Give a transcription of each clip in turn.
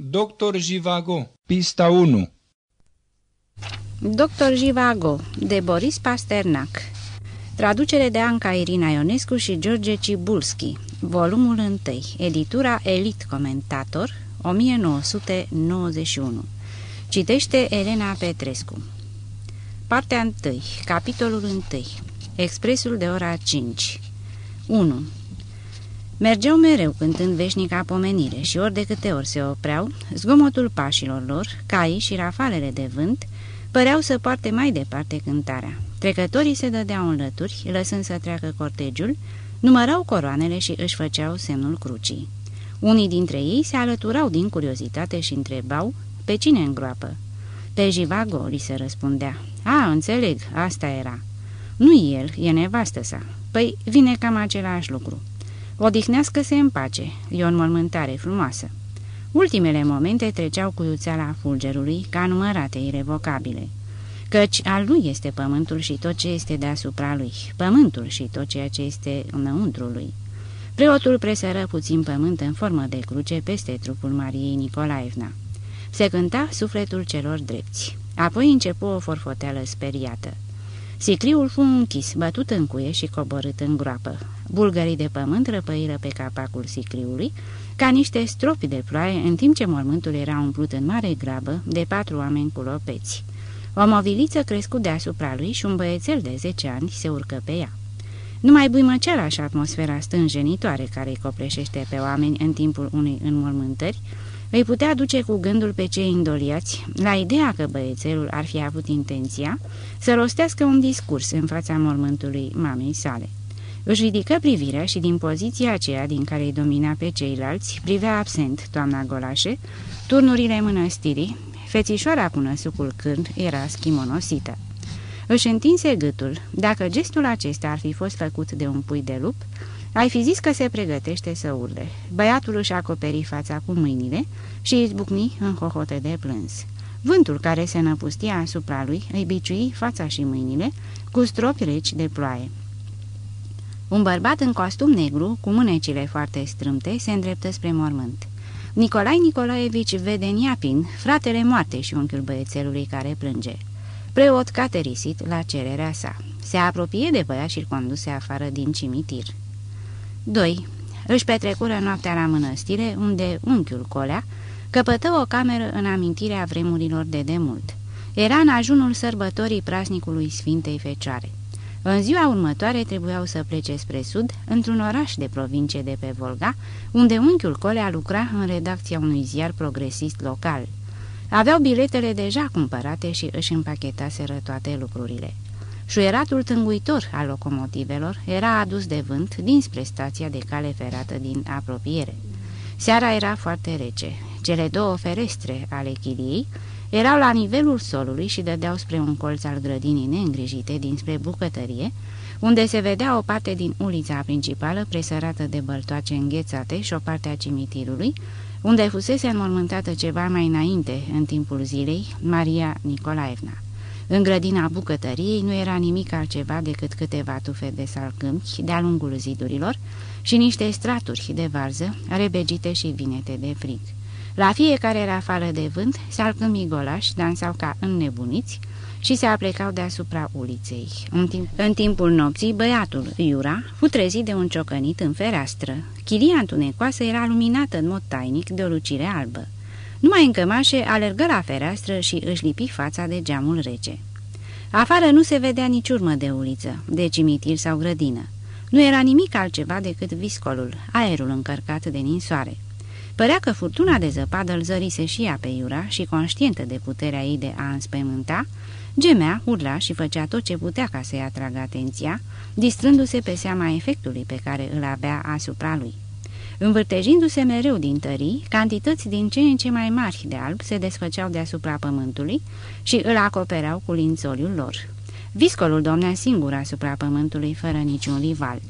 Doctor Jivago, pista 1 Doctor Jivago, de Boris Pasternak. Traducere de Anca Irina Ionescu și George Cibulski Volumul 1 Editura Elit Comentator 1991 Citește Elena Petrescu. Partea 1 Capitolul 1 Expresul de ora 5 1 Mergeau mereu cântând veșnica pomenire și ori de câte ori se opreau, zgomotul pașilor lor, caii și rafalele de vânt, păreau să poarte mai departe cântarea. Trecătorii se dădeau în lături, lăsând să treacă cortegiul, numărau coroanele și își făceau semnul crucii. Unii dintre ei se alăturau din curiozitate și întrebau pe cine îngroapă. Pe Jivago, li se răspundea. A, înțeleg, asta era. Nu el, e nevastă sa. Păi, vine cam același lucru. Odihnească-se în pace, e o înmormântare frumoasă. Ultimele momente treceau cu iuțeala fulgerului ca numărate irevocabile. Căci al lui este pământul și tot ce este deasupra lui, pământul și tot ceea ce este înăuntru lui. Preotul presără puțin pământ în formă de cruce peste trupul Mariei Nicolaevna. Se cânta sufletul celor drepți. Apoi începu o forfoteală speriată. Sicriul fu închis, bătut în cuie și coborât în groapă. Bulgării de pământ răpăiră pe capacul sicriului, ca niște stropi de ploaie, în timp ce mormântul era umplut în mare grabă de patru oameni cu lopeți. O moviliță crescut deasupra lui și un băiețel de zece ani se urcă pe ea. Numai buimăceala și atmosfera stânjenitoare care îi copleșește pe oameni în timpul unei înmormântări îi putea duce cu gândul pe cei îndoliați la ideea că băiețelul ar fi avut intenția să rostească un discurs în fața mormântului mamei sale. Își ridică privirea și din poziția aceea din care îi domina pe ceilalți, privea absent toamna Golașe, turnurile mănăstirii, fețișoara cu năsucul cârn era schimonosită. Își întinse gâtul. Dacă gestul acesta ar fi fost făcut de un pui de lup, ai fi zis că se pregătește să urle. Băiatul își acoperi fața cu mâinile și izbucni în hohote de plâns. Vântul care se năpustia asupra lui îi biciui fața și mâinile cu stropi reci de ploaie. Un bărbat în costum negru, cu mânecile foarte strâmte, se îndreptă spre mormânt. Nicolae Nicolaevici Vedeniapin, fratele moarte și unchiul băiețelului care plânge. Preot caterisit la cererea sa. Se apropie de băiat și-l conduse afară din cimitir. 2. Își petrecură noaptea la mănăstire, unde unchiul Colea căpătă o cameră în amintirea vremurilor de demult. Era în ajunul sărbătorii prasnicului Sfintei Fecioare. În ziua următoare trebuiau să plece spre sud, într-un oraș de provincie de pe Volga, unde unchiul Colea lucra în redacția unui ziar progresist local. Aveau biletele deja cumpărate și își împachetaseră toate lucrurile. Șuieratul tânguitor al locomotivelor era adus de vânt dinspre stația de cale ferată din apropiere. Seara era foarte rece. Cele două ferestre ale chiliei erau la nivelul solului și dădeau spre un colț al grădinii neîngrijite dinspre bucătărie, unde se vedea o parte din ulița principală presărată de băltoace înghețate și o parte a cimitirului, unde fusese înmormântată ceva mai înainte, în timpul zilei, Maria Nicolaevna. În grădina bucătăriei nu era nimic altceva decât câteva tufe de salcâmpi de-a lungul zidurilor și niște straturi de varză, rebegite și vinete de frig. La fiecare rafală de vânt, salcâmii golași dansau ca înnebuniți și se aplecau deasupra uliței. În, timp, în timpul nopții, băiatul, Iura, fu trezit de un ciocănit în fereastră. Chilia întunecoasă era luminată în mod tainic de o lucire albă. Numai în cămașe alergă la fereastră și își lipi fața de geamul rece. Afară nu se vedea nici urmă de uliță, de cimitir sau grădină. Nu era nimic altceva decât viscolul, aerul încărcat de ninsoare. Părea că furtuna de zăpadă îl zărise și ea pe Iura și, conștientă de puterea ei de a înspăimânta, gemea, urla și făcea tot ce putea ca să-i atragă atenția, distrându-se pe seama efectului pe care îl avea asupra lui. Învârtejindu-se mereu din tării, cantități din ce în ce mai mari de alb se desfăceau deasupra pământului și îl acopereau cu lințoliul lor. Viscolul domnea singur asupra pământului, fără niciun rival.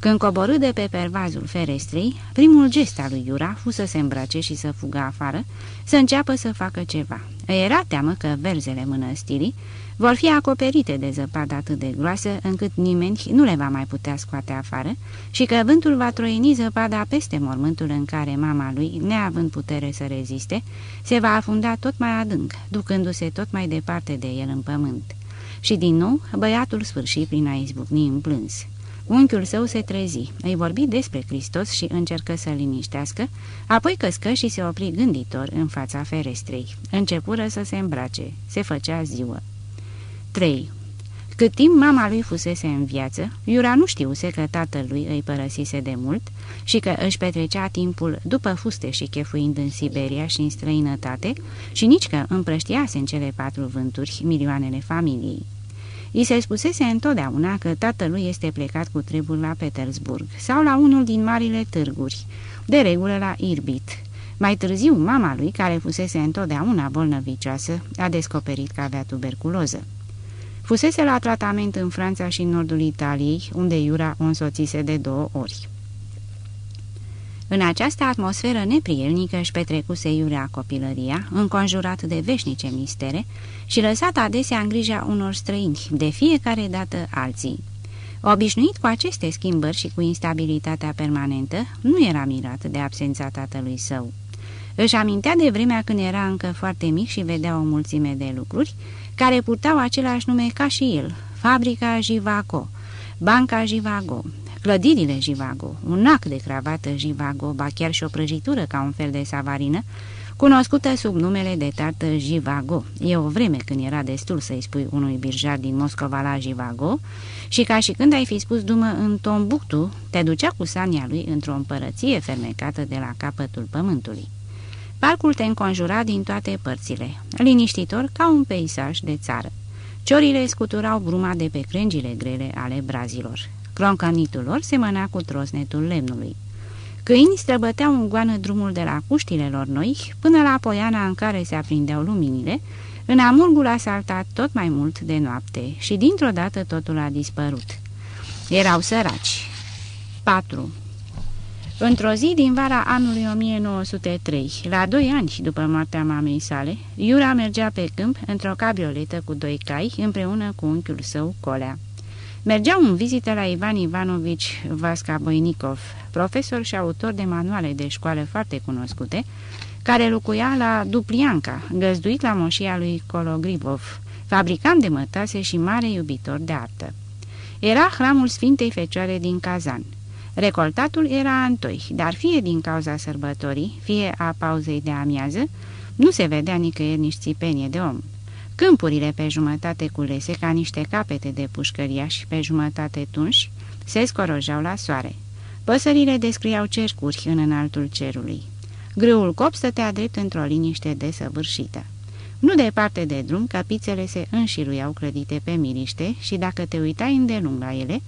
Când coborâ de pe pervazul ferestrei, primul gest al lui Iura fu să se îmbrace și să fugă afară, să înceapă să facă ceva. Era teamă că verzele mănăstirii vor fi acoperite de zăpadă atât de groasă încât nimeni nu le va mai putea scoate afară și că vântul va troini zăpada peste mormântul în care mama lui, neavând putere să reziste, se va afunda tot mai adânc, ducându-se tot mai departe de el în pământ. Și din nou, băiatul sfârși prin a izbucni în plâns. Unchiul său se trezi, îi vorbi despre Hristos și încercă să-l liniștească, apoi căscă și se opri gânditor în fața ferestrei. Începură să se îmbrace, se făcea ziua. 3. Cât timp mama lui fusese în viață, Iura nu știuse că tatălui îi părăsise de mult și că își petrecea timpul după fuste și chefuind în Siberia și în străinătate și nici că împrăștiase în cele patru vânturi milioanele familiei. I se spusese întotdeauna că tatălui este plecat cu trebul la Petersburg sau la unul din marile târguri, de regulă la Irbit. Mai târziu, mama lui, care fusese întotdeauna bolnăvicioasă, a descoperit că avea tuberculoză. Fusese la tratament în Franța și în nordul Italiei, unde Iura o însoțise de două ori. În această atmosferă neprielnică își petrecuse Iurea copilăria, înconjurat de veșnice mistere și lăsat adesea în grija unor străini, de fiecare dată alții. Obișnuit cu aceste schimbări și cu instabilitatea permanentă, nu era mirat de absența tatălui său. Își amintea de vremea când era încă foarte mic și vedea o mulțime de lucruri care purtau același nume ca și el, fabrica Jivago, banca Jivago, clădirile Jivago, un nac de cravată Jivago, ba chiar și o prăjitură ca un fel de savarină, cunoscută sub numele de tartă Jivago. E o vreme când era destul să-i spui unui birjar din Moscova la Jivago și ca și când ai fi spus dumă în Tombuctu, te ducea cu sania lui într-o împărăție fermecată de la capătul pământului. Parcul te înconjura din toate părțile, liniștitor ca un peisaj de țară. Ciorile scuturau bruma de pe crengile grele ale brazilor. Croncănitul lor semăna cu trosnetul lemnului. Câini străbăteau în goană drumul de la cuștile lor noi până la poiana în care se aprindeau luminile, în amurgul a saltat tot mai mult de noapte și dintr-o dată totul a dispărut. Erau săraci. 4. Într-o zi din vara anului 1903, la doi ani după moartea mamei sale, Iura mergea pe câmp într-o cabrioletă cu doi cai împreună cu unchiul său, Colea. Mergeau în vizită la Ivan Ivanovici Vasca Boinikov, profesor și autor de manuale de școală foarte cunoscute, care locuia la Duplianca, găzduit la moșia lui Kologrivov, fabricant de mătase și mare iubitor de artă. Era hramul Sfintei Fecioare din Kazan. Recoltatul era antoi, dar fie din cauza sărbătorii, fie a pauzei de amiază, nu se vedea nicăieri nici țipenie de om. Câmpurile pe jumătate culese ca niște capete de pușcăriași pe jumătate tunși se scorojau la soare. Păsările descriau cercuri în înaltul cerului. Grâul cop stătea drept într-o liniște desăvârșită. Nu departe de drum, căpițele se înșiruiau clădite pe miriște și dacă te uitai îndelung la ele,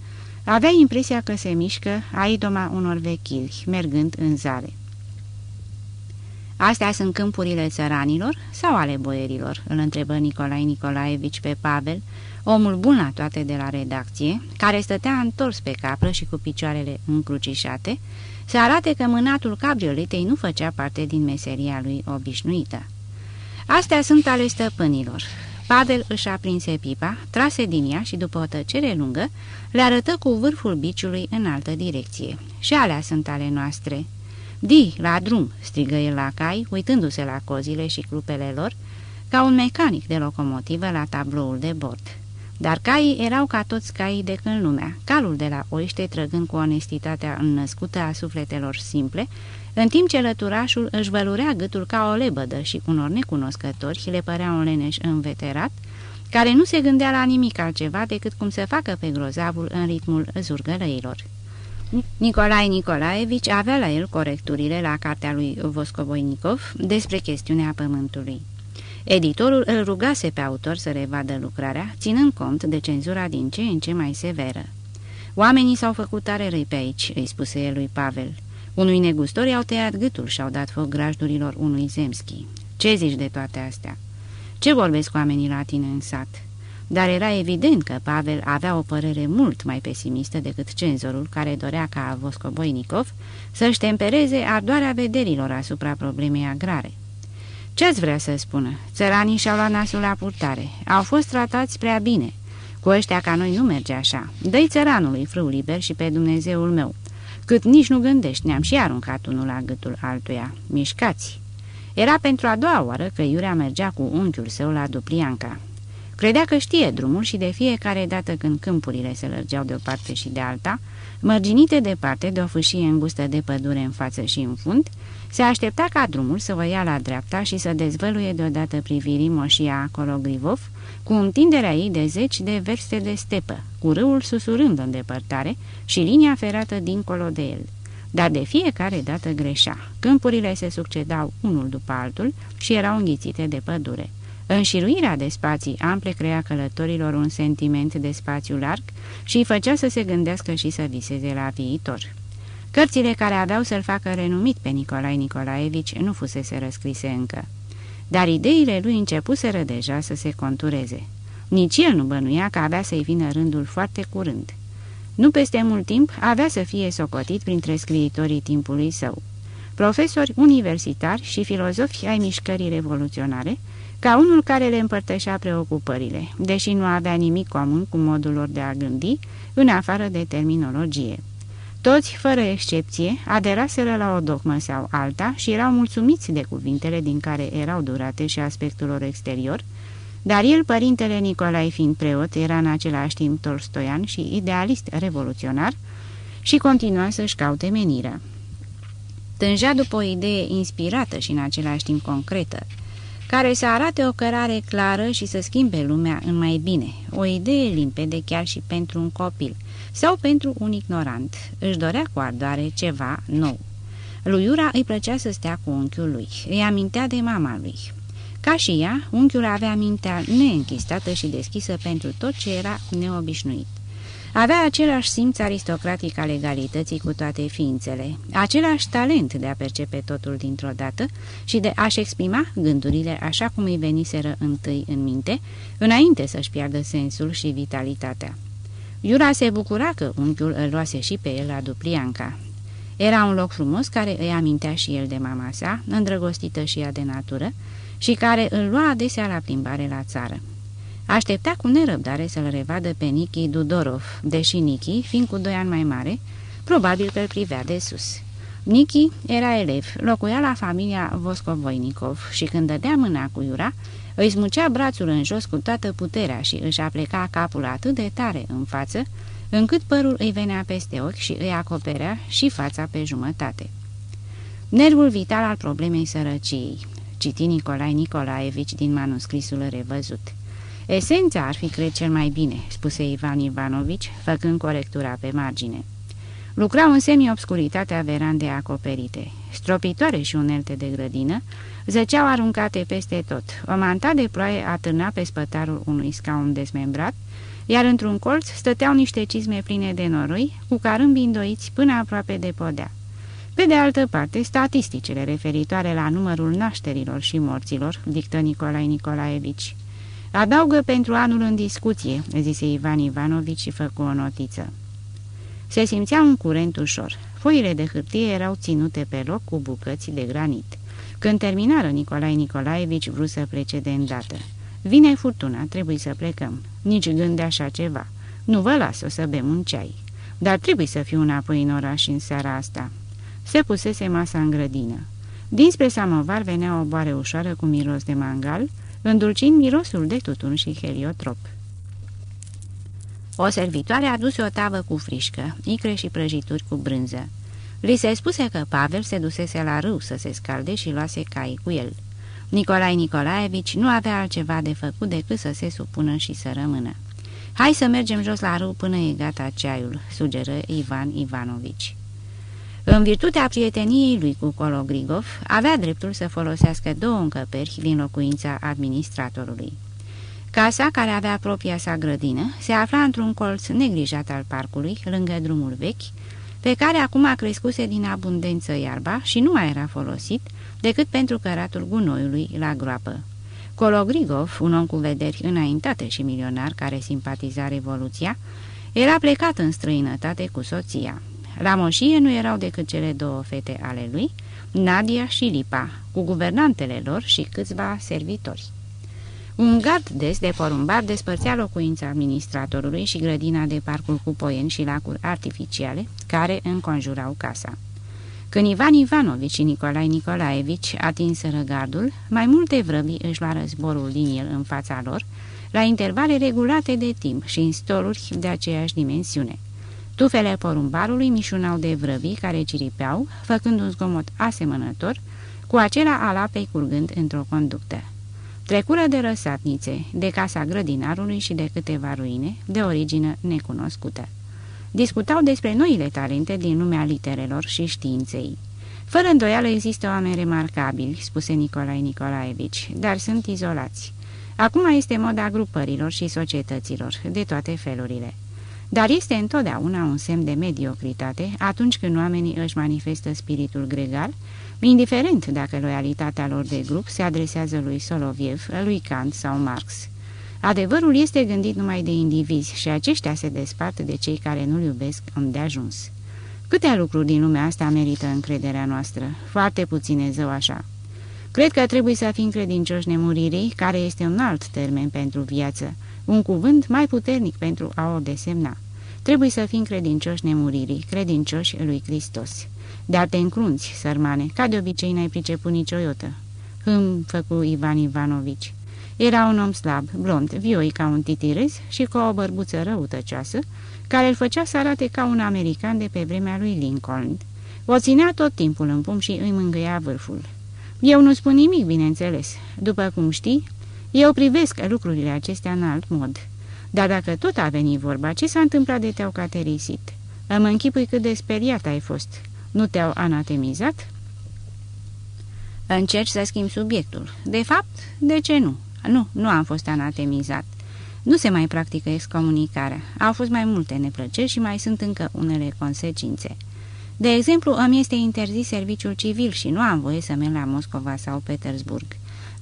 aveai impresia că se mișcă aidoma unor vechili, mergând în zare. Astea sunt câmpurile țăranilor sau ale boierilor?" îl întrebă Nicolae Nicolaevici pe Pavel, omul bun la toate de la redacție, care stătea întors pe capră și cu picioarele încrucișate, să arate că mânatul cabrioletei nu făcea parte din meseria lui obișnuită. Astea sunt ale stăpânilor. Pavel își aprinse pipa, trase din ea și după o tăcere lungă, le arătă cu vârful biciului în altă direcție. Și alea sunt ale noastre." Di, la drum!" strigă el la cai, uitându-se la cozile și clupele lor, ca un mecanic de locomotivă la tabloul de bord. Dar caii erau ca toți caii de când lumea, calul de la oiște trăgând cu onestitatea înnăscută a sufletelor simple, în timp ce lăturașul își vălurea gâtul ca o lebădă și unor necunoscători le părea un leneș înveterat, care nu se gândea la nimic altceva decât cum să facă pe grozavul în ritmul zurgălăilor. Nicolae Nicolaevici avea la el corecturile la cartea lui Voscovoinikov despre chestiunea pământului. Editorul îl rugase pe autor să revadă lucrarea, ținând cont de cenzura din ce în ce mai severă. Oamenii s-au făcut tare răi pe aici," îi spuse el lui Pavel. Unui negustor i-au tăiat gâtul și au dat foc grajdurilor unui zemski. Ce zici de toate astea? Ce vorbesc oamenii la tine în sat?" Dar era evident că Pavel avea o părere mult mai pesimistă decât cenzorul care dorea ca Voscoboinikov să-și tempereze ardoarea vederilor asupra problemei agrare. Ce-ți vrea să spună? Țăranii și-au luat nasul la purtare. Au fost tratați prea bine. Cu ăștia ca noi nu merge așa. Dă-i țăranului frâu liber și pe Dumnezeul meu. Cât nici nu gândești, ne-am și aruncat unul la gâtul altuia. Mișcați! Era pentru a doua oară că Iurea mergea cu unchiul său la Duplianca. Credea că știe drumul și de fiecare dată când câmpurile se lărgeau de o parte și de alta, mărginite departe de o fâșie îngustă de pădure în față și în fund, se aștepta ca drumul să o ia la dreapta și să dezvăluie deodată privirii moșia acolo Grivov, cu întinderea ei de zeci de verste de stepă, cu râul susurând în depărtare și linia ferată dincolo de el. Dar de fiecare dată greșea. Câmpurile se succedau unul după altul și erau înghițite de pădure. Înșiruirea de spații ample crea călătorilor un sentiment de spațiu larg și îi făcea să se gândească și să viseze la viitor. Cărțile care aveau să-l facă renumit pe Nicolae Nicolaevici nu fusese răscrise încă. Dar ideile lui începuseră deja să se contureze. Nici el nu bănuia că avea să-i vină rândul foarte curând. Nu peste mult timp avea să fie socotit printre scriitorii timpului său. Profesori universitari și filozofi ai mișcării revoluționare, ca unul care le împărtășea preocupările, deși nu avea nimic comun cu modul lor de a gândi, în afară de terminologie. Toți, fără excepție, aderaseră la o dogmă sau alta și erau mulțumiți de cuvintele din care erau durate și aspectul lor exterior, dar el, părintele Nicolae fiind preot, era în același timp tolstoian și idealist revoluționar și continua să-și caute menirea. Tângea după o idee inspirată și în același timp concretă, care să arate o cărare clară și să schimbe lumea în mai bine, o idee limpede chiar și pentru un copil sau pentru un ignorant. Își dorea cu ardoare ceva nou. Lui Iura îi plăcea să stea cu unchiul lui, îi amintea de mama lui. Ca și ea, unchiul avea mintea neînchistată și deschisă pentru tot ce era neobișnuit. Avea același simț aristocratic al egalității cu toate ființele, același talent de a percepe totul dintr-o dată și de a-și exprima gândurile așa cum îi veniseră întâi în minte, înainte să-și piardă sensul și vitalitatea. Iura se bucura că unchiul îl luase și pe el la Duplianca. Era un loc frumos care îi amintea și el de mama sa, îndrăgostită și ea de natură, și care îl lua adesea la plimbare la țară. Aștepta cu nerăbdare să-l revadă pe Niki Dudorov, deși Niki, fiind cu doi ani mai mare, probabil că îl privea de sus. Niki era elev, locuia la familia Voscovoinikov și când dădea mâna cu Iura, îi smucea brațul în jos cu toată puterea și își apleca capul atât de tare în față, încât părul îi venea peste ochi și îi acoperea și fața pe jumătate. Nervul vital al problemei sărăciei, citi Nicolae Nicolaevici din manuscrisul revăzut. Esența ar fi, cred, cel mai bine, spuse Ivan Ivanovici, făcând corectura pe margine. Lucrau în semi-obscuritatea verandei acoperite. Stropitoare și unelte de grădină zăceau aruncate peste tot. O manta de ploaie atârna pe spătarul unui scaun dezmembrat, iar într-un colț stăteau niște cizme pline de noroi, cu carâmbi îndoiți până aproape de podea. Pe de altă parte, statisticile referitoare la numărul nașterilor și morților, dictă Nicolae Nicolaevici. Adaugă pentru anul în discuție, zise Ivan Ivanovici și făcu o notiță. Se simțea un curent ușor. Foile de hârtie erau ținute pe loc cu bucăți de granit. Când terminară Nicolae Nicolaevici vrut să plece de îndată. Vine furtuna, trebuie să plecăm. Nici gând de așa ceva. Nu vă las, o să bem un ceai. Dar trebuie să fiu înapoi în oraș în seara asta. Se pusese masa în grădină. Dinspre samovar venea o boare ușoară cu miros de mangal, îndulcind mirosul de tutun și heliotrop. O servitoare aduse o tavă cu frișcă, icre și prăjituri cu brânză. Li se spuse că Pavel se dusese la râu să se scalde și luase cai cu el. Nicolae Nicolaevici nu avea altceva de făcut decât să se supună și să rămână. Hai să mergem jos la râu până e gata ceaiul," sugeră Ivan Ivanovici. În virtutea prieteniei lui cu Cologrigov, avea dreptul să folosească două încăperi din locuința administratorului. Casa, care avea propria sa grădină, se afla într-un colț neglijat al parcului, lângă drumul vechi, pe care acum a crescuse din abundență iarba și nu mai era folosit decât pentru căratul gunoiului la groapă. Cologrigov, un om cu vederi înaintate și milionar care simpatiza Revoluția, era plecat în străinătate cu soția. La moșie nu erau decât cele două fete ale lui, Nadia și Lipa, cu guvernantele lor și câțiva servitori. Un gard des de porumbar despărțea locuința administratorului și grădina de parcul cu poieni și lacuri artificiale care înconjurau casa. Când Ivan Ivanovici și Nicolae Nicolaevici atinseră gardul, mai multe vrăbii își luară zborul din el în fața lor, la intervale regulate de timp și în stoluri de aceeași dimensiune. Tufele porumbarului mișunau de vrăbii care ciripeau, făcând un zgomot asemănător cu acela al apei curgând într-o conductă. Trecură de răsatnițe, de casa grădinarului și de câteva ruine, de origine necunoscută. Discutau despre noile talente din lumea literelor și științei. Fără îndoială există oameni remarcabili, spuse Nicolae Nicolaevici, dar sunt izolați. Acum este moda grupărilor și societăților, de toate felurile. Dar este întotdeauna un semn de mediocritate atunci când oamenii își manifestă spiritul gregar, indiferent dacă loialitatea lor de grup se adresează lui Soloviev, lui Kant sau Marx. Adevărul este gândit numai de indivizi și aceștia se despart de cei care nu-l iubesc îndeajuns. Câte lucruri din lumea asta merită încrederea noastră? Foarte puține, zău așa. Cred că trebuie să fim credincioși nemuririi, care este un alt termen pentru viață, un cuvânt mai puternic pentru a o desemna. Trebuie să fim credincioși nemuririi, credincioși lui Hristos. Dar te încrunți, sărmane, ca de obicei n-ai priceput niciodată. Hâm, făcu Ivan Ivanovici. Era un om slab, blond, vioi ca un titirez și cu o bărbuță răutăcioasă, care îl făcea să arate ca un american de pe vremea lui Lincoln. O ținea tot timpul în pum și îi mângâia vârful. Eu nu spun nimic, bineînțeles. După cum știi, eu privesc lucrurile acestea în alt mod. Dar dacă tot a venit vorba, ce s-a întâmplat de te-au caterisit? Îmi închipui cât de speriat ai fost. Nu te-au anatemizat? Încerci să schimbi subiectul. De fapt, de ce nu? Nu, nu am fost anatemizat. Nu se mai practică excomunicarea. Au fost mai multe neplăceri și mai sunt încă unele consecințe. De exemplu, îmi este interzis serviciul civil și nu am voie să merg la Moscova sau Petersburg.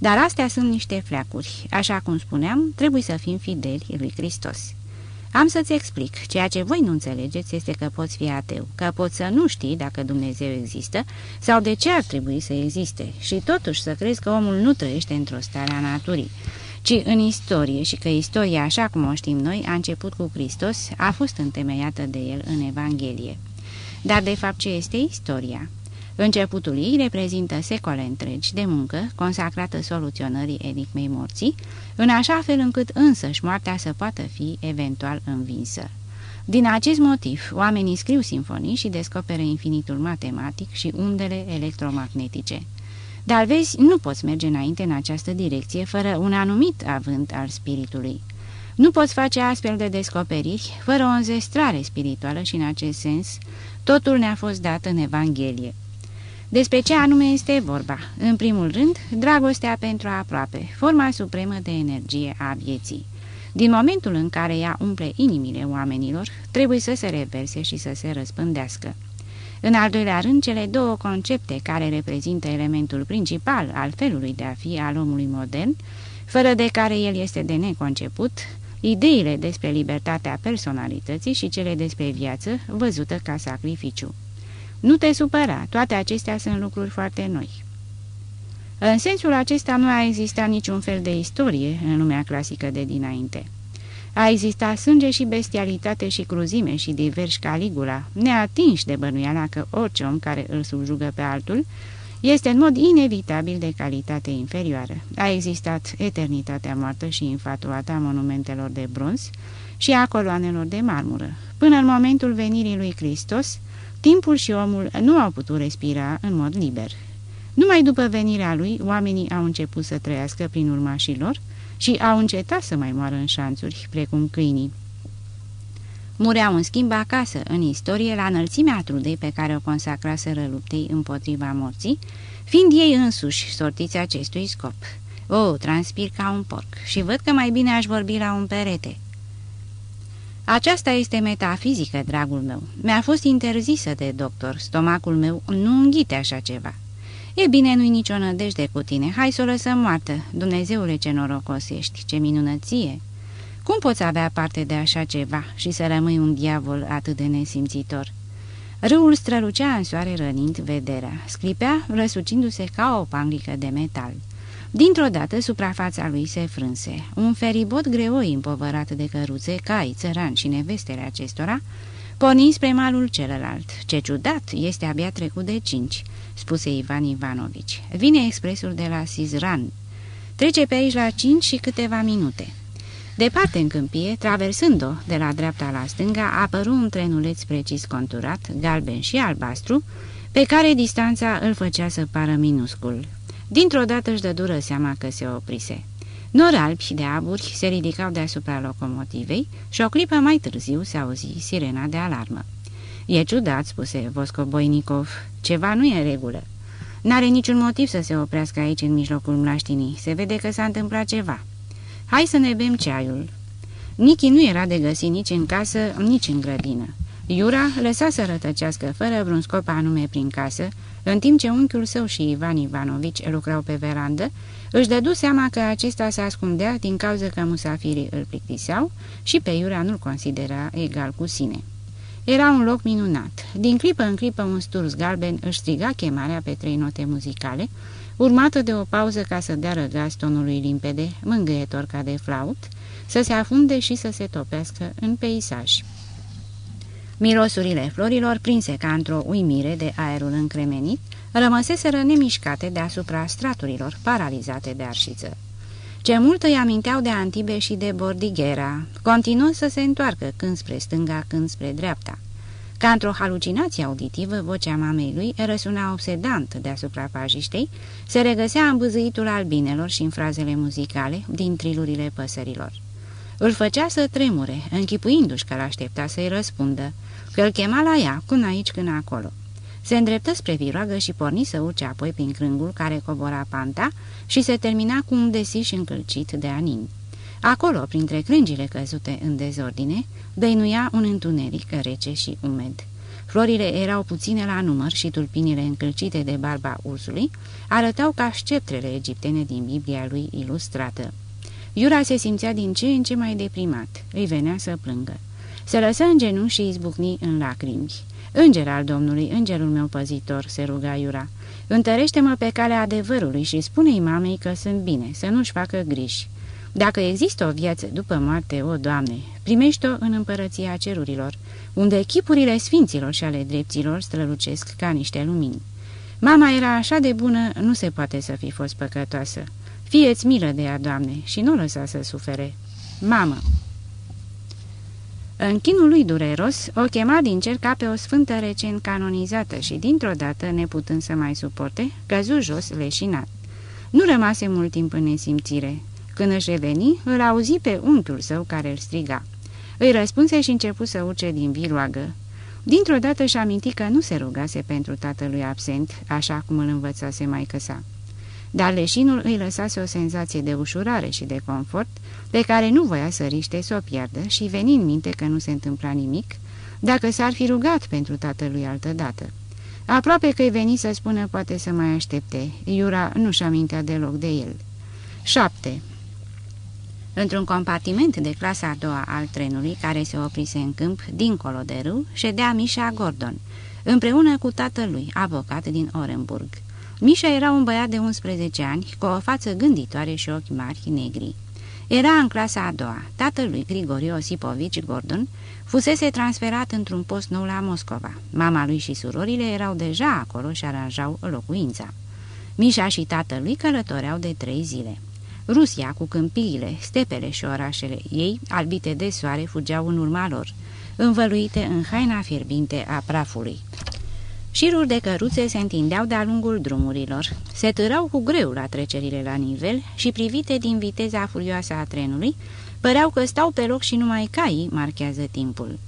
Dar astea sunt niște fleacuri. Așa cum spuneam, trebuie să fim fideli lui Hristos. Am să-ți explic. Ceea ce voi nu înțelegeți este că poți fi ateu, că poți să nu știi dacă Dumnezeu există sau de ce ar trebui să existe și totuși să crezi că omul nu trăiește într-o stare a naturii, ci în istorie și că istoria, așa cum o știm noi, a început cu Hristos, a fost întemeiată de el în Evanghelie. Dar de fapt ce este istoria? Începutul ei reprezintă secole întregi de muncă consacrată soluționării enigmei morții, în așa fel încât însăși moartea să poată fi eventual învinsă. Din acest motiv, oamenii scriu simfonii și descoperă infinitul matematic și undele electromagnetice. Dar vezi, nu poți merge înainte în această direcție fără un anumit avânt al spiritului. Nu poți face astfel de descoperiri fără o înzestrare spirituală și în acest sens totul ne-a fost dat în Evanghelie. Despre ce anume este vorba? În primul rând, dragostea pentru aproape, forma supremă de energie a vieții. Din momentul în care ea umple inimile oamenilor, trebuie să se reverse și să se răspândească. În al doilea rând, cele două concepte care reprezintă elementul principal al felului de a fi al omului modern, fără de care el este de neconceput, ideile despre libertatea personalității și cele despre viață văzută ca sacrificiu. Nu te supăra, toate acestea sunt lucruri foarte noi. În sensul acesta nu a existat niciun fel de istorie în lumea clasică de dinainte. A existat sânge și bestialitate și cruzime și diversi Caligula, neatinși de bănuiala că orice om care îl subjugă pe altul este în mod inevitabil de calitate inferioară. A existat eternitatea moartă și infatuată a monumentelor de bronz și a coloanelor de marmură. Până în momentul venirii lui Hristos, Timpul și omul nu au putut respira în mod liber. Numai după venirea lui, oamenii au început să trăiască prin urmașii lor și au încetat să mai moară în șanțuri, precum câinii. Mureau în schimb acasă, în istorie, la înălțimea trudei pe care o consacraseră luptei împotriva morții, fiind ei însuși sortiți acestui scop. O, transpir ca un porc și văd că mai bine aș vorbi la un perete." Aceasta este metafizică, dragul meu. Mi-a fost interzisă de doctor. Stomacul meu nu înghite așa ceva. E bine, nu-i nicio nădejde cu tine. Hai să o lăsăm moartă. Dumnezeule, ce norocos ești, ce minunăție! Cum poți avea parte de așa ceva și să rămâi un diavol atât de nesimțitor? Râul strălucea în soare rănind vederea, sclipea răsucindu-se ca o panglică de metal. Dintr-o dată, suprafața lui se frânse. Un feribot greoi împovărat de căruțe, cai, țărani și nevestele acestora, porni spre malul celălalt. Ce ciudat, este abia trecut de cinci, spuse Ivan Ivanovici. Vine expresul de la Sizran. Trece pe aici la cinci și câteva minute. Departe în câmpie, traversând-o de la dreapta la stânga, apăru un trenuleț precis conturat, galben și albastru, pe care distanța îl făcea să pară minuscul. Dintr-o dată își dă dură seama că se oprise. Nori albi de aburi se ridicau deasupra locomotivei și o clipă mai târziu se auzi sirena de alarmă. E ciudat," spuse Voscoboinicov, ceva nu e în regulă. N-are niciun motiv să se oprească aici în mijlocul mlaștinii, se vede că s-a întâmplat ceva." Hai să ne bem ceaiul." Nichi nu era de găsit nici în casă, nici în grădină. Iura lăsa să rătăcească fără vreun scop anume prin casă, în timp ce unchiul său și Ivan Ivanovici lucrau pe verandă, își dădu seama că acesta se ascundea din cauza că musafirii îl plictiseau și pe Iura nu-l considera egal cu sine. Era un loc minunat. Din clipă în clipă un sturs galben își striga chemarea pe trei note muzicale, urmată de o pauză ca să dea răgaz tonului limpede, mângâietor ca de flaut, să se afunde și să se topească în peisaj. Mirosurile florilor, prinse ca într-o uimire de aerul încremenit, rămăseseră nemișcate deasupra straturilor paralizate de arșiță. Ce mult îi aminteau de Antibe și de Bordighera, continuă să se întoarcă când spre stânga, când spre dreapta. Ca într-o halucinație auditivă, vocea mamei lui răsuna obsedant deasupra pajiștei, se regăsea în bâzâitul albinelor și în frazele muzicale din trilurile păsărilor. Îl făcea să tremure, închipuindu-și că l-aștepta să-i răspundă, că îl chema la ea, când aici, când acolo. Se îndreptă spre viroagă și porni să urce apoi prin crângul care cobora panta și se termina cu un desiș încălcit de anin. Acolo, printre crângile căzute în dezordine, dăinuia un întuneric rece și umed. Florile erau puține la număr și tulpinile încălcite de barba ursului arătau ca sceptrele egiptene din Biblia lui ilustrată. Iura se simțea din ce în ce mai deprimat, îi venea să plângă. Se lăsă în genunchi și izbucni în lacrimi. Înger al Domnului, îngerul meu păzitor, se ruga Iura, întărește-mă pe calea adevărului și spune-i mamei că sunt bine, să nu-și facă griji. Dacă există o viață după moarte, o, Doamne, primește-o în împărăția cerurilor, unde echipurile sfinților și ale drepților strălucesc ca niște lumini. Mama era așa de bună, nu se poate să fi fost păcătoasă. Fieți milă de ea, Doamne, și nu lăsa să sufere. Mamă! În chinul lui dureros, o chema din cer ca pe o sfântă recent canonizată și, dintr-o dată, neputând să mai suporte, căzu jos leșinat. Nu rămase mult timp în nesimțire. Când își reveni, îl auzi pe unchiul său care îl striga. Îi răspunse și începu să urce din viroagă. Dintr-o dată își aminti că nu se rugase pentru tatălui absent, așa cum îl învățase mai sa. Dar leșinul îi lăsase o senzație de ușurare și de confort, pe care nu voia să riște să o piardă și veni în minte că nu se întâmpla nimic, dacă s-ar fi rugat pentru tatălui altădată. Aproape că-i veni să spună poate să mai aștepte, Iura nu-și amintea deloc de el. 7. Într-un compartiment de clasa a doua al trenului, care se oprise în câmp, dincolo de râu, ședea Mișa Gordon, împreună cu tatălui, avocat din Orenburg. Mișa era un băiat de 11 ani, cu o față gânditoare și ochi mari negri. Era în clasa a doua. Tatălui Grigori Osipovici Gordon fusese transferat într-un post nou la Moscova. Mama lui și surorile erau deja acolo și aranjau locuința. Mișa și tatălui călătoreau de trei zile. Rusia, cu câmpiile, stepele și orașele ei, albite de soare, fugeau în urma lor, învăluite în haina fierbinte a prafului. Șiruri de căruțe se întindeau de-a lungul drumurilor, se târau cu greu la trecerile la nivel și privite din viteza furioasă a trenului, păreau că stau pe loc și numai caii marchează timpul.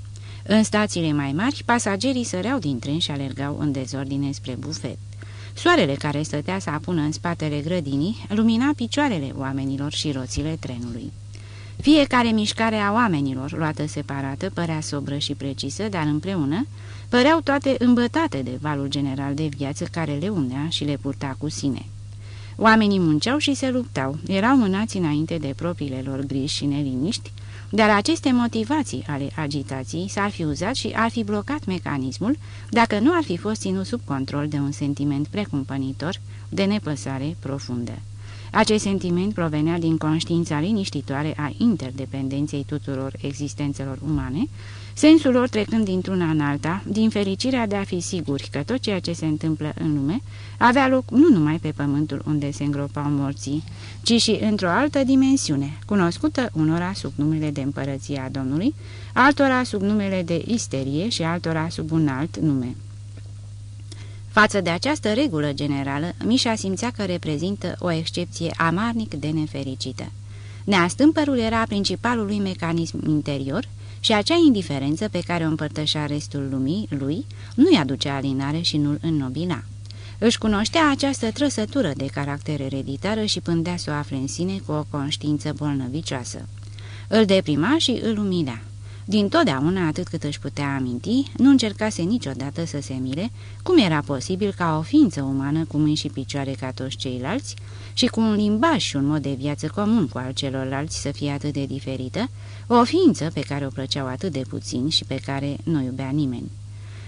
În stațiile mai mari, pasagerii săreau din tren și alergau în dezordine spre bufet. Soarele care stătea să apună în spatele grădinii lumina picioarele oamenilor și roțile trenului. Fiecare mișcare a oamenilor, luată separată, părea sobră și precisă, dar împreună, păreau toate îmbătate de valul general de viață care le unea și le purta cu sine. Oamenii munceau și se luptau, erau mânați înainte de propriile lor griji și neliniști, dar aceste motivații ale agitației s-ar fi uzat și ar fi blocat mecanismul dacă nu ar fi fost ținut sub control de un sentiment precumpănitor de nepăsare profundă. Acest sentiment provenea din conștiința liniștitoare a interdependenței tuturor existențelor umane, sensul lor trecând dintr-una în alta, din fericirea de a fi siguri că tot ceea ce se întâmplă în lume avea loc nu numai pe pământul unde se îngropau morții, ci și într-o altă dimensiune, cunoscută unora sub numele de împărăția Domnului, altora sub numele de isterie și altora sub un alt nume. Față de această regulă generală, Mișa simțea că reprezintă o excepție amarnic de nefericită. Neastâmpărul era principalul lui mecanism interior și acea indiferență pe care o împărtășea restul lumii lui nu-i aducea alinare și nu-l înnobila. Își cunoștea această trăsătură de caracter ereditară și pândea să o afle în sine cu o conștiință bolnăvicioasă. Îl deprima și îl umilea. Din totdeauna, atât cât își putea aminti, nu încercase niciodată să se mire cum era posibil ca o ființă umană cu mâini și picioare ca toți ceilalți și cu un limbaj și un mod de viață comun cu al celorlalți să fie atât de diferită, o ființă pe care o plăceau atât de puțin și pe care nu iubea nimeni.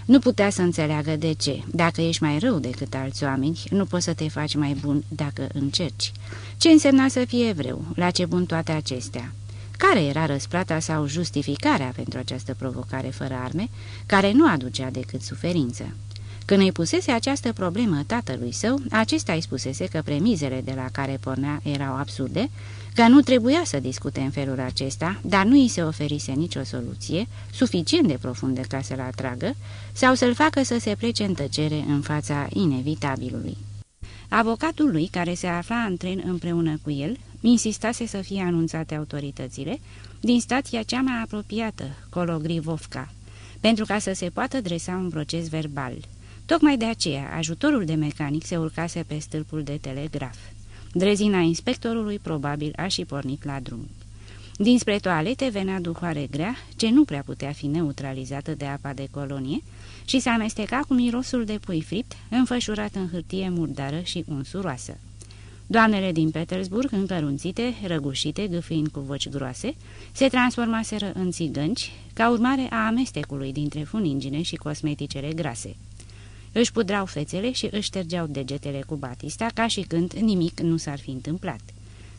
Nu putea să înțeleagă de ce. Dacă ești mai rău decât alți oameni, nu poți să te faci mai bun dacă încerci. Ce însemna să fie evreu? La ce bun toate acestea? Care era răsplata sau justificarea pentru această provocare fără arme, care nu aducea decât suferință? Când îi pusese această problemă tatălui său, acesta îi spusese că premizele de la care pornea erau absurde, că nu trebuia să discute în felul acesta, dar nu îi se oferise nicio soluție, suficient de profundă ca să-l atragă, sau să-l facă să se plece în tăcere în fața inevitabilului. Avocatul lui, care se afla în tren împreună cu el, insistase să fie anunțate autoritățile din stația cea mai apropiată, Kologrivovka, pentru ca să se poată dresa un proces verbal. Tocmai de aceea, ajutorul de mecanic se urcase pe stâlpul de telegraf. Drezina inspectorului probabil a și pornit la drum. Dinspre toalete venea duhoare grea, ce nu prea putea fi neutralizată de apa de colonie, și se amesteca cu mirosul de pui fript, înfășurat în hârtie murdară și unsuroasă. Doamnele din Petersburg, încărunțite, răgușite, gâfâind cu voci groase, se transformaseră în țigănci, ca urmare a amestecului dintre funingine și cosmeticele grase. Își pudrau fețele și își ștergeau degetele cu batista, ca și când nimic nu s-ar fi întâmplat.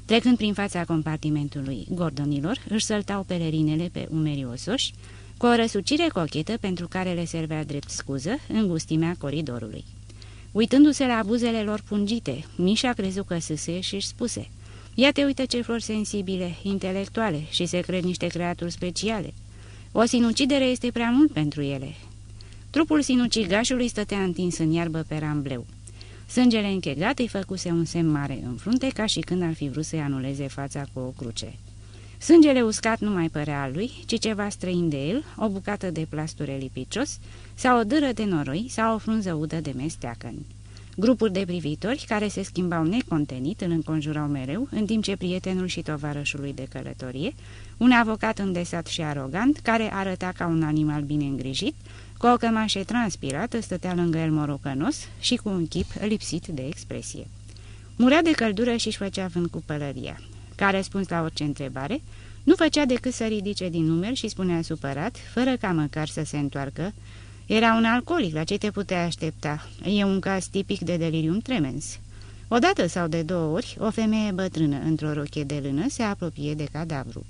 Trecând prin fața compartimentului gordonilor, își săltau pelerinele pe umerii osoși, cu o răsucire cochetă pentru care le servea drept scuză în gustimea coridorului. Uitându-se la buzele lor pungite, Mișa crezu că sâse și își spuse Ia te uită ce flori sensibile, intelectuale și se cred niște creaturi speciale. O sinucidere este prea mult pentru ele. Trupul sinucigașului stătea întins în iarbă pe rambleu. Sângele închegat îi făcuse un semn mare în frunte, ca și când ar fi vrut să-i anuleze fața cu o cruce. Sângele uscat nu mai părea al lui, ci ceva străin de el, o bucată de plasture lipicios, sau o dâră de noroi, sau o frunză udă de mesteacăni. Grupuri de privitori, care se schimbau necontenit, îl înconjurau mereu, în timp ce prietenul și tovarășului de călătorie, un avocat îndesat și arogant, care arăta ca un animal bine îngrijit, cu o cămașă transpirată, stătea lângă el morocănos și cu un chip lipsit de expresie. Murea de căldură și-și făcea vânt cu pălăria. Ca răspuns la orice întrebare, nu făcea decât să ridice din numeri și spunea supărat, fără ca măcar să se întoarcă. Era un alcoolic, la ce te putea aștepta? E un caz tipic de delirium tremens. Odată sau de două ori, o femeie bătrână într-o rochie de lână se apropie de cadavru.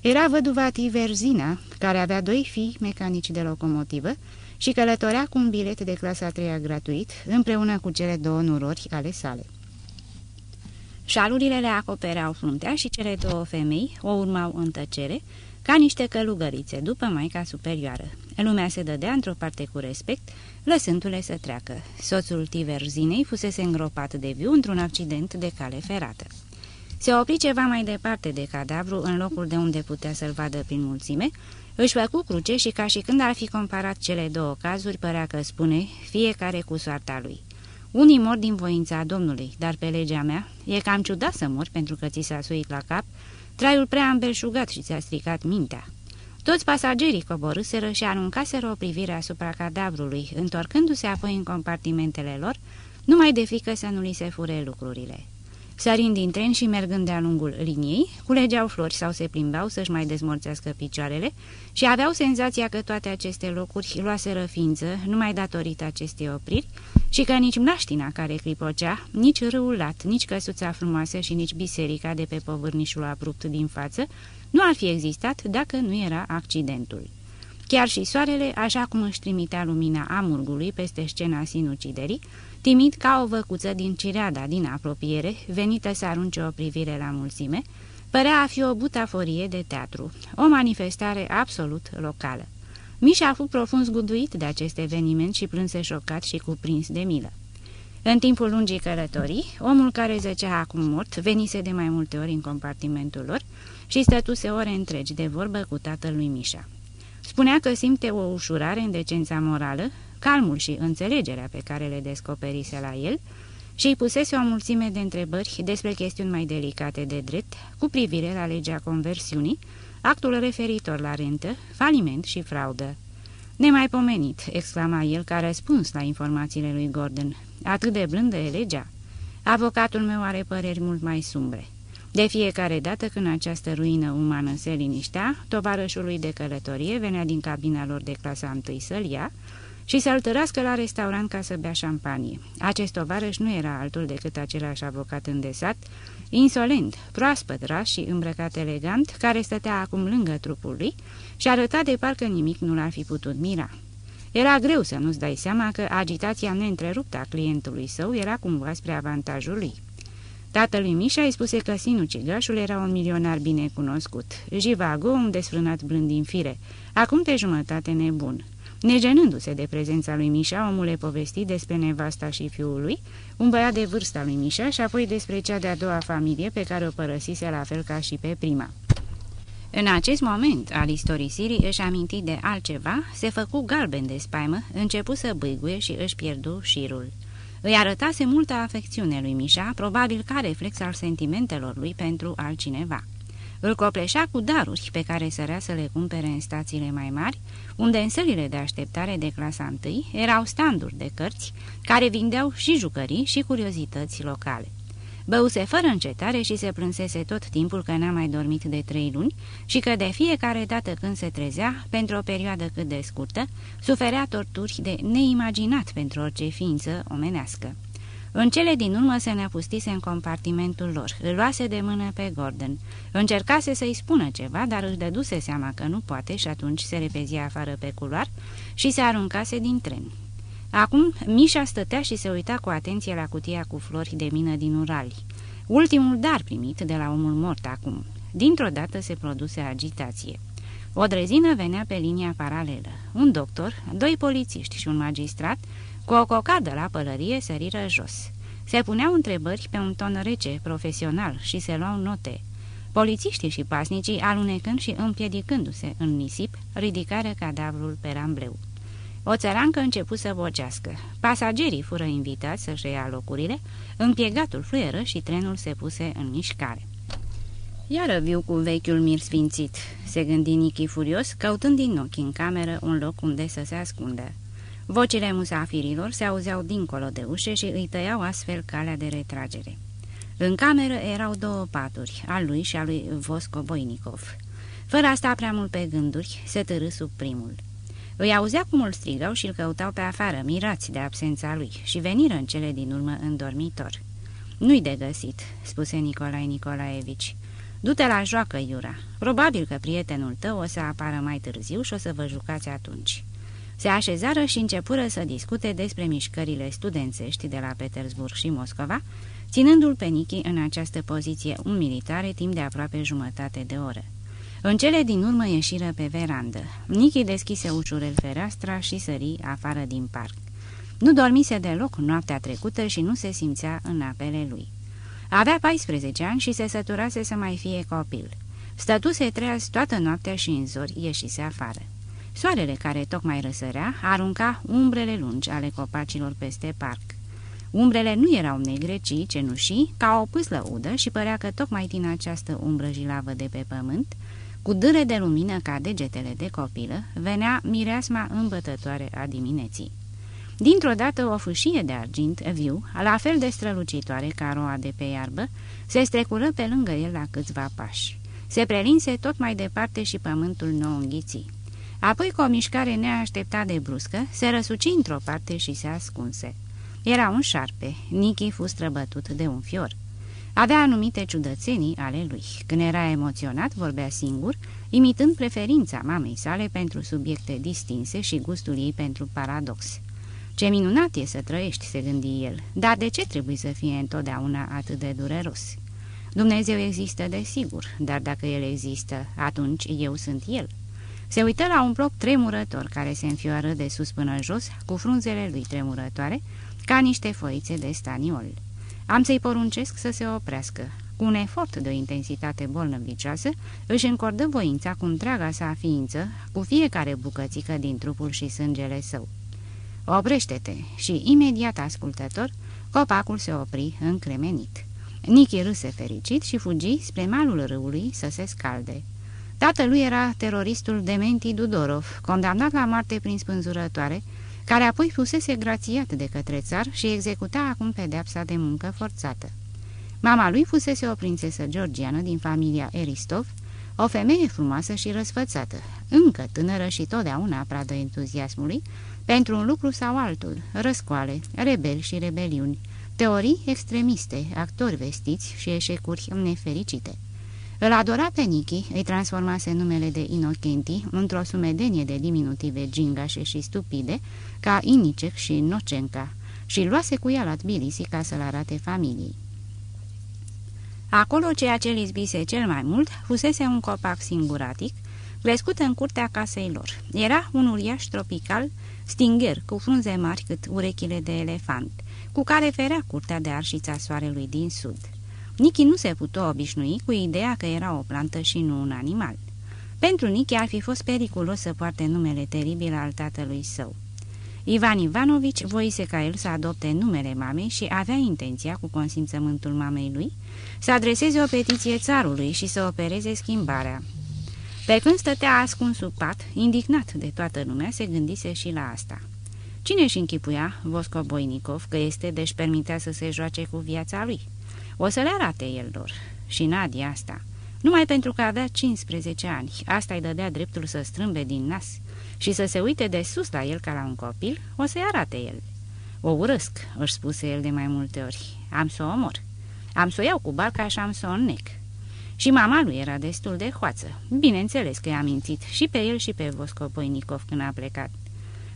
Era văduva Tiverzina, care avea doi fii mecanici de locomotivă și călătorea cu un bilet de clasa 3 gratuit, împreună cu cele două nurori ale sale. Șalurile le acopereau fruntea și cele două femei o urmau în tăcere, ca niște călugărițe, după Maica Superioară. Lumea se dădea într-o parte cu respect, lăsându-le să treacă. Soțul Tiverzinei fusese îngropat de viu într-un accident de cale ferată. Se opri ceva mai departe de cadavru, în locul de unde putea să-l vadă prin mulțime, își făcu cruce și ca și când ar fi comparat cele două cazuri, părea că spune fiecare cu soarta lui. Unii mor din voința Domnului, dar pe legea mea e cam ciudat să mori pentru că ți s-a suit la cap, traiul prea îmbelșugat și ți-a stricat mintea. Toți pasagerii coborâseră și aruncaseră o privire asupra cadavrului, întorcându-se apoi în compartimentele lor, numai de frică să nu li se fure lucrurile. Sărind din tren și mergând de-a lungul liniei, culegeau flori sau se plimbau să-și mai dezmorțească picioarele și aveau senzația că toate aceste locuri luaseră ființă numai datorită acestei opriri și că nici mlaștina care clipocea, nici râul lat, nici căsuța frumoasă și nici biserica de pe povârnișul abrupt din față nu ar fi existat dacă nu era accidentul. Chiar și soarele, așa cum își trimitea lumina amurgului peste scena sinuciderii, timid ca o văcuță din cireada din apropiere, venită să arunce o privire la mulțime, părea a fi o butaforie de teatru, o manifestare absolut locală. Mișa a fost profund zguduit de acest eveniment și plânse șocat și cuprins de milă. În timpul lungii călătorii, omul care zăcea acum mort venise de mai multe ori în compartimentul lor și stătuse ore întregi de vorbă cu tatălui Mișa. Spunea că simte o ușurare în decența morală, calmul și înțelegerea pe care le descoperise la el și îi pusese o mulțime de întrebări despre chestiuni mai delicate de drept cu privire la legea conversiunii, actul referitor la rentă, faliment și fraudă. Nemaipomenit, exclama el ca răspuns la informațiile lui Gordon. Atât de blândă e legea? Avocatul meu are păreri mult mai sumbre. De fiecare dată când această ruină umană se liniștea, tovarășul lui de călătorie venea din cabina lor de clasa întâi să-l ia și să-l tărască la restaurant ca să bea șampanie. Acest tovarăș nu era altul decât același avocat îndesat, insolent, proaspăt ras și îmbrăcat elegant, care stătea acum lângă trupul lui și arăta de parcă nimic nu l-ar fi putut mira. Era greu să nu-ți dai seama că agitația neîntreruptă a clientului său era cumva spre avantajul lui. Tatălui Mișa îi spuse că sinucigașul era un milionar bine cunoscut, Jivago, un desfrânat blând din fire, acum de jumătate nebun. Negenându-se de prezența lui Mișa, omul le povesti despre nevasta și fiul lui, un băiat de vârsta lui Mișa și apoi despre cea de-a doua familie pe care o părăsise la fel ca și pe prima. În acest moment al istorisirii își aminti de altceva, se făcu galben de spaimă, începu să băiguie și își pierdu șirul. Îi arătase multă afecțiune lui Mișa, probabil ca reflex al sentimentelor lui pentru altcineva. Îl copleșea cu daruri pe care sărea să le cumpere în stațiile mai mari, unde în sălile de așteptare de clasa 1 erau standuri de cărți care vindeau și jucării și curiozități locale. Băuse fără încetare și se plânsese tot timpul că n-a mai dormit de trei luni și că de fiecare dată când se trezea, pentru o perioadă cât de scurtă, suferea torturi de neimaginat pentru orice ființă omenească. În cele din urmă se neapustise în compartimentul lor, îl luase de mână pe Gordon. Încercase să-i spună ceva, dar își dăduse seama că nu poate și atunci se repezia afară pe culoar și se aruncase din tren. Acum Mișa stătea și se uita cu atenție la cutia cu flori de mină din Urali. Ultimul dar primit de la omul mort acum. Dintr-o dată se produse agitație. O drezină venea pe linia paralelă. Un doctor, doi polițiști și un magistrat, cu o cocadă la pălărie, săriră jos. Se puneau întrebări pe un ton rece, profesional, și se luau note. Polițiștii și pasnicii, alunecând și împiedicându-se în nisip, ridicară cadavrul pe rambleu. O țărancă început să vocească. Pasagerii fură invitați să-și ia locurile, împiegatul fluieră și trenul se puse în mișcare. Iară viu cu vechiul mir sfințit, se gândi Nichi furios, căutând din ochi în cameră un loc unde să se ascundă. Vocile musafirilor se auzeau dincolo de ușe și îi tăiau astfel calea de retragere. În cameră erau două paturi, al lui și al lui Vosco Boinicov. Fără asta prea mult pe gânduri, se târâ sub primul. Îi auzea cum îl strigau și îl căutau pe afară, mirați de absența lui, și veniră în cele din urmă în dormitor. Nu-i de găsit," spuse Nicolae Nicolaevici. Du-te la joacă, Iura. Probabil că prietenul tău o să apară mai târziu și o să vă jucați atunci." Se așezară și începură să discute despre mișcările studențești de la Petersburg și Moscova, ținându-l pe Nichi în această poziție un militare timp de aproape jumătate de oră. În cele din urmă ieșiră pe verandă. Nichi deschise ușurel fereastra și sări afară din parc. Nu dormise deloc noaptea trecută și nu se simțea în apele lui. Avea 14 ani și se săturase să mai fie copil. Stătuse treaz toată noaptea și în zori ieșise afară. Soarele care tocmai răsărea arunca umbrele lungi ale copacilor peste parc. Umbrele nu erau negre, ci cenușii, ca o pâslă udă și părea că tocmai din această umbră jilavă de pe pământ, cu dâre de lumină ca degetele de copilă, venea mireasma îmbătătoare a dimineții. Dintr-o dată o fâșie de argint viu, la fel de strălucitoare ca roa de pe iarbă, se strecură pe lângă el la câțiva pași. Se prelinse tot mai departe și pământul nou înghiții. Apoi, cu o mișcare neașteptat de bruscă, se răsuci într-o parte și se ascunse. Era un șarpe, Nichi fu străbătut de un fior. Avea anumite ciudățenii ale lui. Când era emoționat, vorbea singur, imitând preferința mamei sale pentru subiecte distinse și gustul ei pentru paradox. Ce minunat e să trăiești, se gândi el, dar de ce trebuie să fie întotdeauna atât de dureros? Dumnezeu există, desigur, dar dacă El există, atunci eu sunt El. Se uită la un bloc tremurător care se înfioară de sus până jos, cu frunzele lui tremurătoare, ca niște foițe de staniol. Am să-i poruncesc să se oprească. Cu un efort de o intensitate bolnăvicioasă, își încordă voința cu întreaga sa ființă, cu fiecare bucățică din trupul și sângele său. Oprește-te! Și imediat ascultător, copacul se opri încremenit. Nichi râse fericit și fugi spre malul râului să se scalde. Tatălui era teroristul Dementi Dudorov, condamnat la moarte prin spânzurătoare, care apoi fusese grațiat de către țar și executa acum pedeapsa de muncă forțată. Mama lui fusese o prințesă georgiană din familia Eristov, o femeie frumoasă și răsfățată, încă tânără și totdeauna pradă entuziasmului, pentru un lucru sau altul, răscoale, rebeli și rebeliuni, teorii extremiste, actori vestiți și eșecuri nefericite. Îl adora pe Nichi, îi transformase numele de Inochenti într-o sumedenie de diminutive gingașe și stupide, ca Inicek și Nocenca, și luase cu ea la Tbilisi ca să-l arate familiei. Acolo ceea ce îl izbise cel mai mult fusese un copac singuratic, crescut în curtea casei lor. Era un uriaș tropical, stinger, cu frunze mari cât urechile de elefant, cu care ferea curtea de arșița soarelui din sud. Nichi nu se putea obișnui cu ideea că era o plantă și nu un animal. Pentru Nichi ar fi fost periculos să poarte numele teribil al tatălui său. Ivan Ivanovici voise ca el să adopte numele mamei și avea intenția, cu consimțământul mamei lui, să adreseze o petiție țarului și să opereze schimbarea. Pe când stătea ascuns sub pat, indignat de toată lumea, se gândise și la asta. Cine își închipuia, Vosco Boinicov, că este deși permitea să se joace cu viața lui? O să le arate el lor. Și Nadia asta. Numai pentru că avea 15 ani, asta îi dădea dreptul să strâmbe din nas și să se uite de sus la el ca la un copil, o să-i arate el. O urăsc, își spuse el de mai multe ori. Am să o omor. Am să o iau cu barca și am să o înnec. Și mama lui era destul de hoață. Bineînțeles că i-a mințit și pe el și pe Vosco Poinicov când a plecat.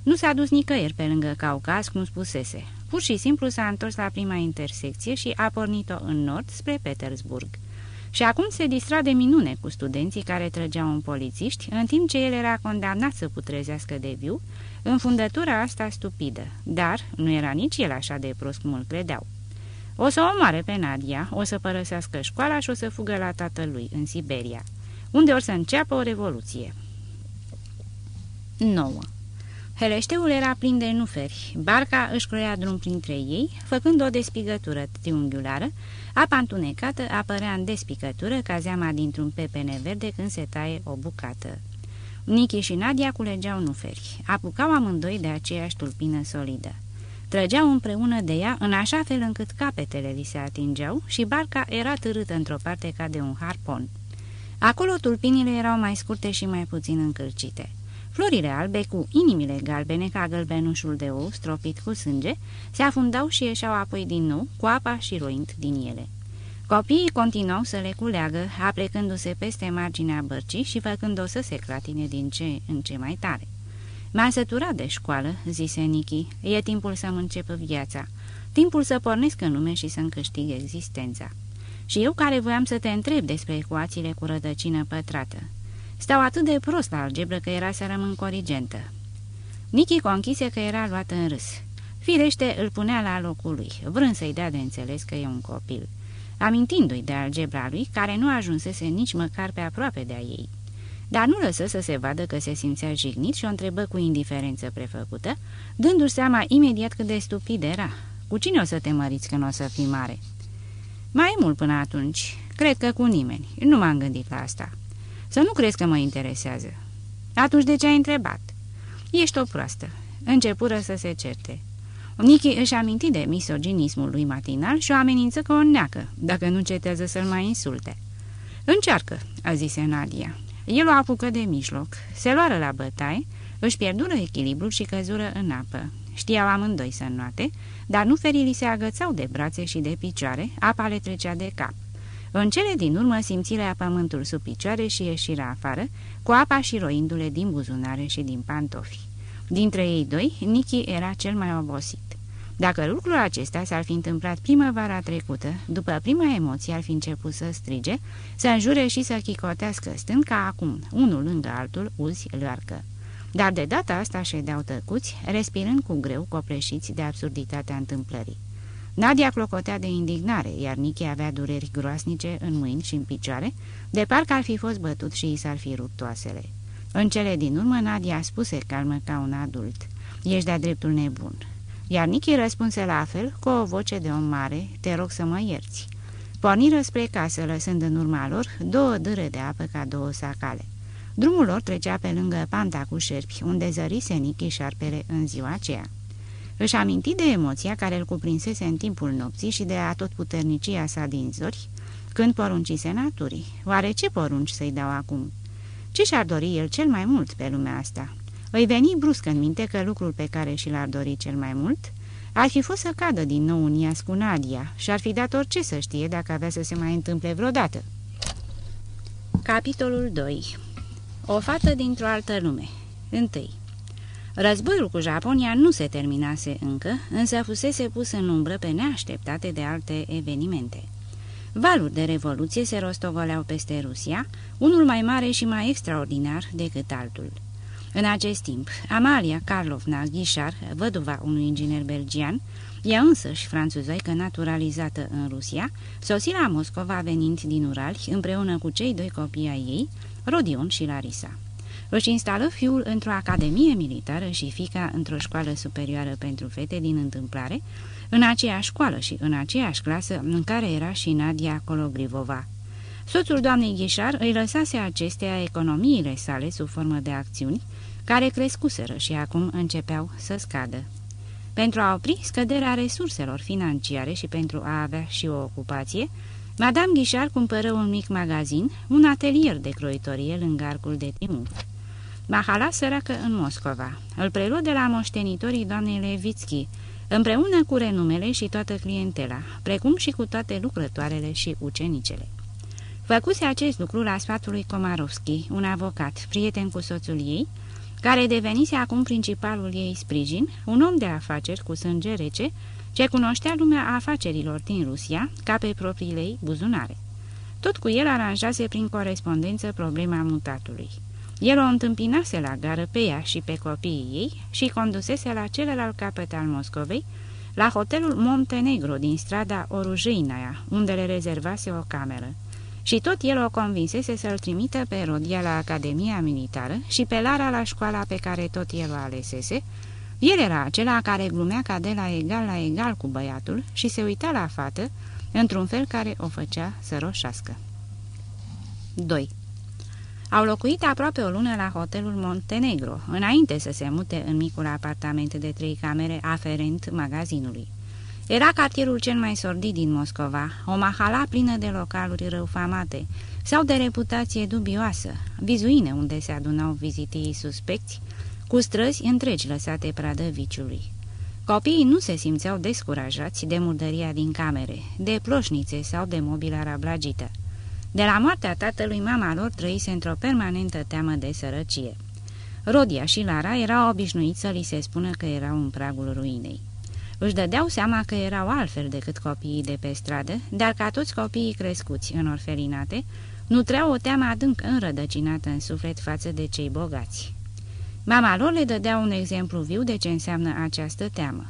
Nu s-a dus nicăieri pe lângă Caucaz, cum spusese. Pur și simplu s-a întors la prima intersecție și a pornit-o în nord spre Petersburg. Și acum se distra de minune cu studenții care trăgeau în polițiști, în timp ce el era condamnat să putrezească de viu, în fundătura asta stupidă, dar nu era nici el așa de prost cum îl credeau. O să o omoare pe Nadia, o să părăsească școala și o să fugă la tatălui, în Siberia, unde or să înceapă o revoluție. 9. Heleșteul era plin de nuferi. Barca își croia drum printre ei, făcând o despigătură triunghiulară. Apa întunecată apărea în despicătură ca zeama dintr-un pepene verde când se taie o bucată. Nichi și Nadia culegeau nuferi. Apucau amândoi de aceeași tulpină solidă. Trăgeau împreună de ea în așa fel încât capetele li se atingeau și barca era târâtă într-o parte ca de un harpon. Acolo tulpinile erau mai scurte și mai puțin încălcite. Florile albe cu inimile galbene ca gălbenușul de ou stropit cu sânge se afundau și ieșeau apoi din nou cu apa și roind din ele. Copiii continuau să le culeagă, aplecându-se peste marginea bărcii și făcând-o să se clatine din ce în ce mai tare. M-a săturat de școală," zise Nichi, e timpul să-mi încep viața, timpul să pornesc în lume și să-mi câștig existența. Și eu care voiam să te întreb despre ecuațiile cu rădăcină pătrată. Stau atât de prost la algebră că era să rămân corigentă. Nichi conchise că era luat în râs. Firește îl punea la locul lui, vrând să-i dea de înțeles că e un copil, amintindu-i de algebra lui, care nu ajunsese nici măcar pe aproape de a ei. Dar nu lăsă să se vadă că se simțea jignit și o întrebă cu indiferență prefăcută, dându-și seama imediat cât de stupid era. Cu cine o să te măriți când o să fii mare? Mai e mult până atunci. Cred că cu nimeni. Nu m-am gândit la asta. Să nu crezi că mă interesează. Atunci de ce ai întrebat? Ești o proastă. Începură să se certe. Nichi își aminti de misoginismul lui matinal și o amenință că o neacă, dacă nu cetează să-l mai insulte. Încearcă, a zis Nadia. El o apucă de mijloc, se luară la bătaie, își pierdură echilibrul și căzură în apă. Știau amândoi să înnoate, dar nu ferii se agățau de brațe și de picioare, apa le trecea de cap. În cele din urmă simțirea pământul sub picioare și ieșirea afară, cu apa și roindu-le din buzunare și din pantofi. Dintre ei doi, Nichi era cel mai obosit. Dacă lucrul acesta s-ar fi întâmplat primăvara trecută, după prima emoție ar fi început să strige, să înjure și să chicotească, stând ca acum, unul lângă altul, uzi luarcă. Dar de data asta ședeau tăcuți, respirând cu greu, copleșiți de absurditatea întâmplării. Nadia clocotea de indignare, iar Nichi avea dureri groasnice în mâini și în picioare, de parcă ar fi fost bătut și i s-ar fi rupt oasele. În cele din urmă, Nadia spuse calmă ca un adult. Ești de-a dreptul nebun. Iar Nichi răspunse la fel, cu o voce de om mare, te rog să mă ierți. Porniră spre casă, lăsând în urma lor două dâre de apă ca două sacale. Drumul lor trecea pe lângă panta cu șerpi, unde zărise Nichi șarpele în ziua aceea. Își aminti de emoția care îl cuprinsese în timpul nopții și de atotputernicia sa din zori, când poruncise naturii. Oare ce porunci să-i dau acum? Ce și-ar dori el cel mai mult pe lumea asta? Îi veni brusc în minte că lucrul pe care și l-ar dori cel mai mult ar fi fost să cadă din nou în ias cu Nadia și ar fi dat orice să știe dacă avea să se mai întâmple vreodată. Capitolul 2 O fată dintr-o altă lume 1. Războiul cu Japonia nu se terminase încă, însă fusese pus în umbră pe neașteptate de alte evenimente. Valuri de revoluție se rostogoleau peste Rusia, unul mai mare și mai extraordinar decât altul. În acest timp, Amalia Karlovna Ghișar, văduva unui inginer belgian, ea însăși franțuzaică naturalizată în Rusia, sosi la Moscova venind din Urali împreună cu cei doi copii ai ei, Rodion și Larisa. Își instală fiul într-o academie militară și fica într-o școală superioară pentru fete din întâmplare, în aceeași școală și în aceeași clasă în care era și Nadia Kologrivova. Soțul doamnei Ghișar îi lăsase acestea economiile sale sub formă de acțiuni, care crescuseră și acum începeau să scadă. Pentru a opri scăderea resurselor financiare și pentru a avea și o ocupație, Madame Ghișar cumpără un mic magazin, un atelier de croitorie lângă arcul de Timur. Mahala săracă în Moscova. Îl preluă de la moștenitorii doamnei Levitski, împreună cu renumele și toată clientela, precum și cu toate lucrătoarele și ucenicele. Făcuse acest lucru la sfatul lui Komarovski, un avocat, prieten cu soțul ei, care devenise acum principalul ei sprijin, un om de afaceri cu sânge rece, ce cunoștea lumea afacerilor din Rusia ca pe propriile ei buzunare. Tot cu el aranjase prin corespondență problema mutatului. El o întâmpinase la gară pe ea și pe copiii ei și condusese la celălalt capăt al Moscovei, la hotelul Montenegro din strada Orujinaia, unde le rezervase o cameră. Și tot el o convinsese să-l trimită pe Rodia la Academia Militară și pe Lara la școala pe care tot el o alesese. El era acela care glumea ca de la egal la egal cu băiatul și se uita la fată într-un fel care o făcea să roșească. 2. Au locuit aproape o lună la hotelul Montenegro, înainte să se mute în micul apartament de trei camere aferent magazinului. Era cartierul cel mai sordid din Moscova, o mahala plină de localuri răufamate sau de reputație dubioasă, vizuine unde se adunau vizitii suspecți, cu străzi întregi lăsate pradă viciului. Copiii nu se simțeau descurajați de murdăria din camere, de ploșnițe sau de mobila rablagită. De la moartea tatălui, mama lor trăise într-o permanentă teamă de sărăcie. Rodia și Lara erau obișnuiți să li se spună că erau în pragul ruinei. Își dădeau seama că erau altfel decât copiii de pe stradă, dar ca toți copiii crescuți în orfelinate, nutreau o teamă adânc înrădăcinată în suflet față de cei bogați. Mama lor le dădea un exemplu viu de ce înseamnă această teamă.